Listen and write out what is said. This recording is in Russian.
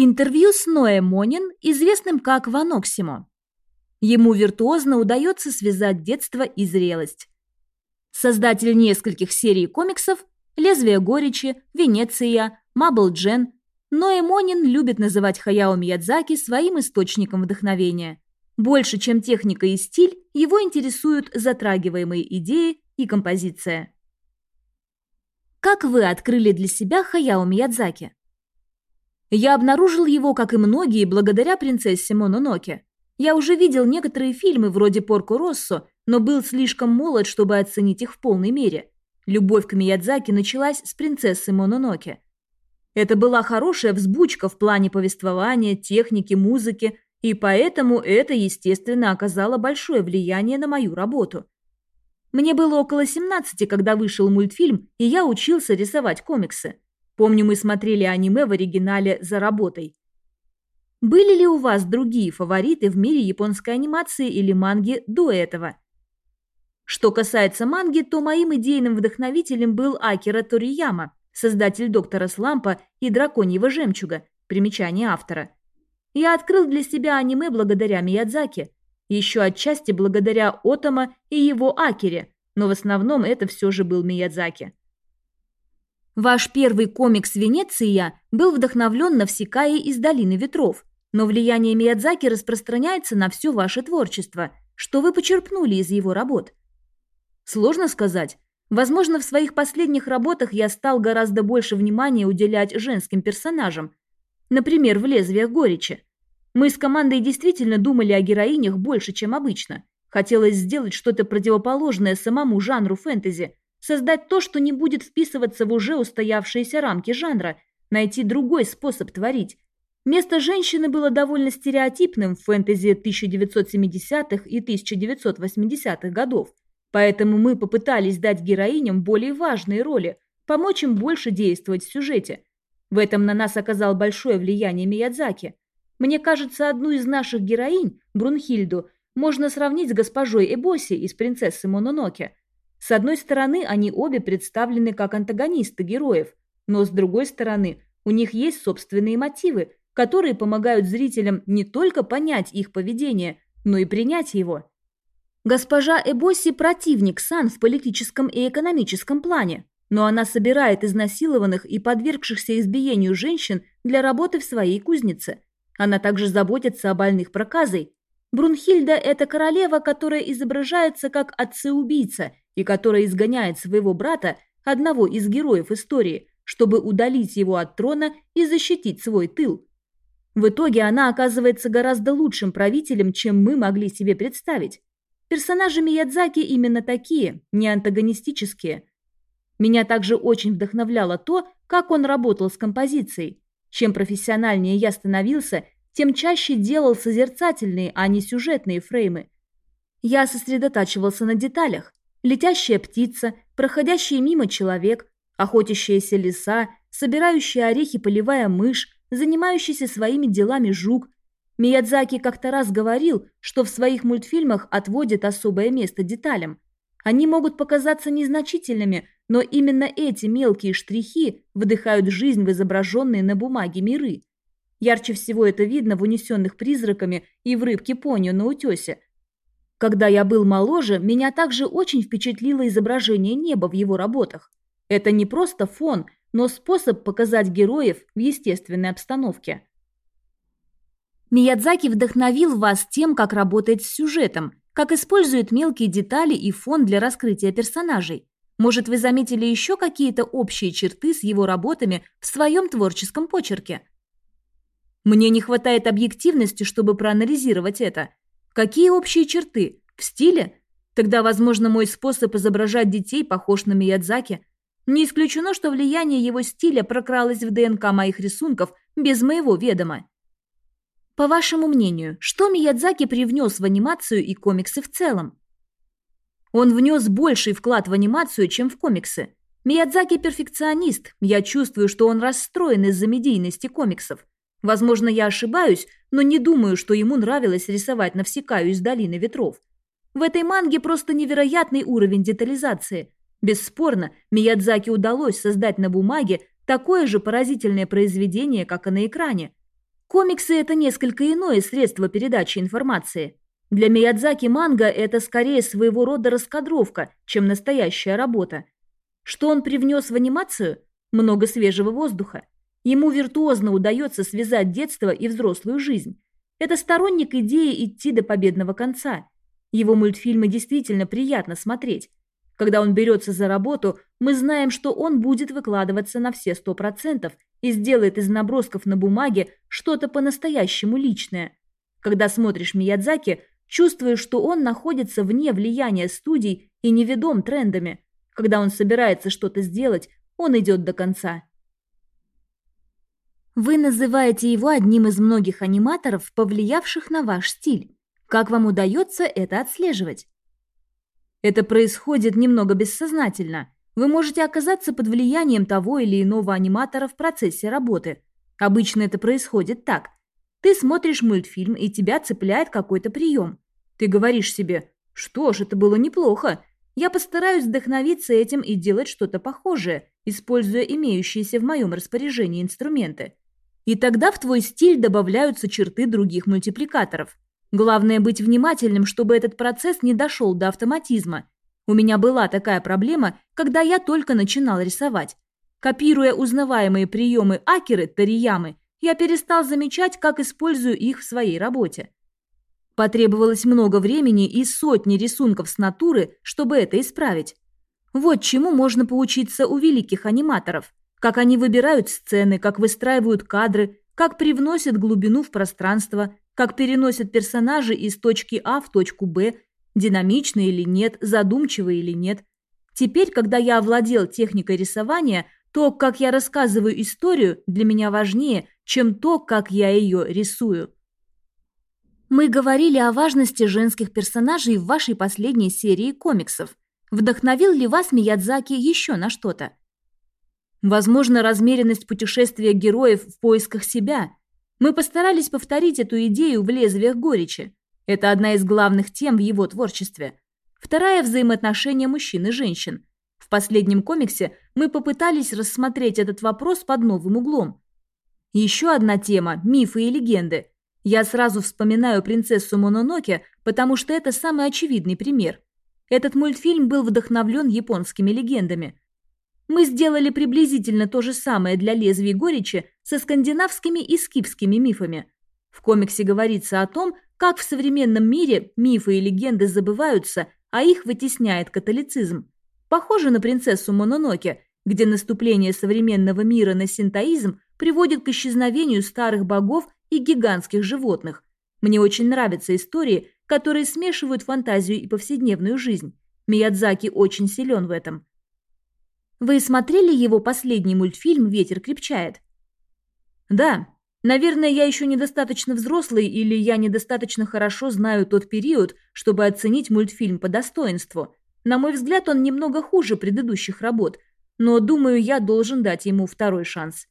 Интервью с Ноэ Монин, известным как Ваноксимо. Ему виртуозно удается связать детство и зрелость. Создатель нескольких серий комиксов «Лезвие горечи», «Венеция», «Мабл Джен», Ноэ Монин любит называть Хаяо Миядзаки своим источником вдохновения. Больше, чем техника и стиль, его интересуют затрагиваемые идеи и композиция. Как вы открыли для себя Хаяо Миядзаки? Я обнаружил его, как и многие, благодаря принцессе Мононоке. Я уже видел некоторые фильмы вроде «Порко Россо», но был слишком молод, чтобы оценить их в полной мере. Любовь к Миядзаки началась с принцессы Мононоке. Это была хорошая взбучка в плане повествования, техники, музыки, и поэтому это, естественно, оказало большое влияние на мою работу. Мне было около 17, когда вышел мультфильм, и я учился рисовать комиксы. Помню, мы смотрели аниме в оригинале «За работой». Были ли у вас другие фавориты в мире японской анимации или манги до этого? Что касается манги, то моим идейным вдохновителем был Акира Торияма, создатель «Доктора Слампа» и «Драконьего жемчуга», примечание автора. Я открыл для себя аниме благодаря Миядзаки, еще отчасти благодаря Отома и его Акере, но в основном это все же был Миядзаки. Ваш первый комикс «Венеция» был вдохновлен Навсекаей из «Долины ветров», но влияние Миядзаки распространяется на все ваше творчество. Что вы почерпнули из его работ? Сложно сказать. Возможно, в своих последних работах я стал гораздо больше внимания уделять женским персонажам. Например, в «Лезвиях горечи». Мы с командой действительно думали о героинях больше, чем обычно. Хотелось сделать что-то противоположное самому жанру фэнтези – Создать то, что не будет вписываться в уже устоявшиеся рамки жанра, найти другой способ творить. Место женщины было довольно стереотипным в фэнтези 1970-х и 1980-х годов, поэтому мы попытались дать героиням более важные роли, помочь им больше действовать в сюжете. В этом на нас оказал большое влияние Миядзаки. Мне кажется, одну из наших героинь, Брунхильду, можно сравнить с госпожой Эбоси из «Принцессы Мононоке», с одной стороны, они обе представлены как антагонисты героев, но с другой стороны, у них есть собственные мотивы, которые помогают зрителям не только понять их поведение, но и принять его. Госпожа Эбоси – противник Сан в политическом и экономическом плане, но она собирает изнасилованных и подвергшихся избиению женщин для работы в своей кузнице. Она также заботится о больных проказой. Брунхильда – это королева, которая изображается как отца-убийца и которая изгоняет своего брата, одного из героев истории, чтобы удалить его от трона и защитить свой тыл. В итоге она оказывается гораздо лучшим правителем, чем мы могли себе представить. Персонажи Миядзаки именно такие, не антагонистические. Меня также очень вдохновляло то, как он работал с композицией. Чем профессиональнее я становился, тем чаще делал созерцательные, а не сюжетные фреймы. Я сосредотачивался на деталях, летящая птица, проходящий мимо человек, охотящаяся лиса, собирающая орехи полевая мышь, занимающийся своими делами жук. Миядзаки как-то раз говорил, что в своих мультфильмах отводит особое место деталям. Они могут показаться незначительными, но именно эти мелкие штрихи вдыхают жизнь в изображенные на бумаге миры. Ярче всего это видно в «Унесенных призраками» и в «Рыбке Поню» на утесе – когда я был моложе, меня также очень впечатлило изображение неба в его работах. Это не просто фон, но способ показать героев в естественной обстановке. Миядзаки вдохновил вас тем, как работает с сюжетом, как использует мелкие детали и фон для раскрытия персонажей. Может, вы заметили еще какие-то общие черты с его работами в своем творческом почерке? Мне не хватает объективности, чтобы проанализировать это. Какие общие черты? В стиле? Тогда, возможно, мой способ изображать детей похож на Миядзаки. Не исключено, что влияние его стиля прокралось в ДНК моих рисунков без моего ведома. По вашему мнению, что Миядзаки привнес в анимацию и комиксы в целом? Он внес больший вклад в анимацию, чем в комиксы. Миядзаки перфекционист, я чувствую, что он расстроен из-за медийности комиксов. Возможно, я ошибаюсь, но не думаю, что ему нравилось рисовать Навсекаю из Долины Ветров. В этой манге просто невероятный уровень детализации. Бесспорно, Миядзаки удалось создать на бумаге такое же поразительное произведение, как и на экране. Комиксы – это несколько иное средство передачи информации. Для Миядзаки манга – это скорее своего рода раскадровка, чем настоящая работа. Что он привнес в анимацию? Много свежего воздуха. Ему виртуозно удается связать детство и взрослую жизнь. Это сторонник идеи идти до победного конца. Его мультфильмы действительно приятно смотреть. Когда он берется за работу, мы знаем, что он будет выкладываться на все сто процентов и сделает из набросков на бумаге что-то по-настоящему личное. Когда смотришь Миядзаки, чувствуешь, что он находится вне влияния студий и неведом трендами. Когда он собирается что-то сделать, он идет до конца. Вы называете его одним из многих аниматоров, повлиявших на ваш стиль. Как вам удается это отслеживать? Это происходит немного бессознательно. Вы можете оказаться под влиянием того или иного аниматора в процессе работы. Обычно это происходит так. Ты смотришь мультфильм, и тебя цепляет какой-то прием. Ты говоришь себе «Что ж, это было неплохо. Я постараюсь вдохновиться этим и делать что-то похожее, используя имеющиеся в моем распоряжении инструменты». И тогда в твой стиль добавляются черты других мультипликаторов. Главное быть внимательным, чтобы этот процесс не дошел до автоматизма. У меня была такая проблема, когда я только начинал рисовать. Копируя узнаваемые приемы Акеры Тариямы, я перестал замечать, как использую их в своей работе. Потребовалось много времени и сотни рисунков с натуры, чтобы это исправить. Вот чему можно поучиться у великих аниматоров – как они выбирают сцены, как выстраивают кадры, как привносят глубину в пространство, как переносят персонажи из точки А в точку Б, динамично или нет, задумчиво или нет. Теперь, когда я овладел техникой рисования, то, как я рассказываю историю, для меня важнее, чем то, как я ее рисую. Мы говорили о важности женских персонажей в вашей последней серии комиксов. Вдохновил ли вас Миядзаки еще на что-то? Возможно, размеренность путешествия героев в поисках себя. Мы постарались повторить эту идею в «Лезвиях горечи». Это одна из главных тем в его творчестве. Вторая – взаимоотношения мужчин и женщин. В последнем комиксе мы попытались рассмотреть этот вопрос под новым углом. Еще одна тема – мифы и легенды. Я сразу вспоминаю принцессу Мононоке, потому что это самый очевидный пример. Этот мультфильм был вдохновлен японскими легендами – мы сделали приблизительно то же самое для лезвий горечи со скандинавскими и скифскими мифами. В комиксе говорится о том, как в современном мире мифы и легенды забываются, а их вытесняет католицизм. Похоже на принцессу Мононоке, где наступление современного мира на синтоизм приводит к исчезновению старых богов и гигантских животных. Мне очень нравятся истории, которые смешивают фантазию и повседневную жизнь. Миядзаки очень силен в этом. Вы смотрели его последний мультфильм «Ветер крепчает»? Да. Наверное, я еще недостаточно взрослый или я недостаточно хорошо знаю тот период, чтобы оценить мультфильм по достоинству. На мой взгляд, он немного хуже предыдущих работ, но думаю, я должен дать ему второй шанс.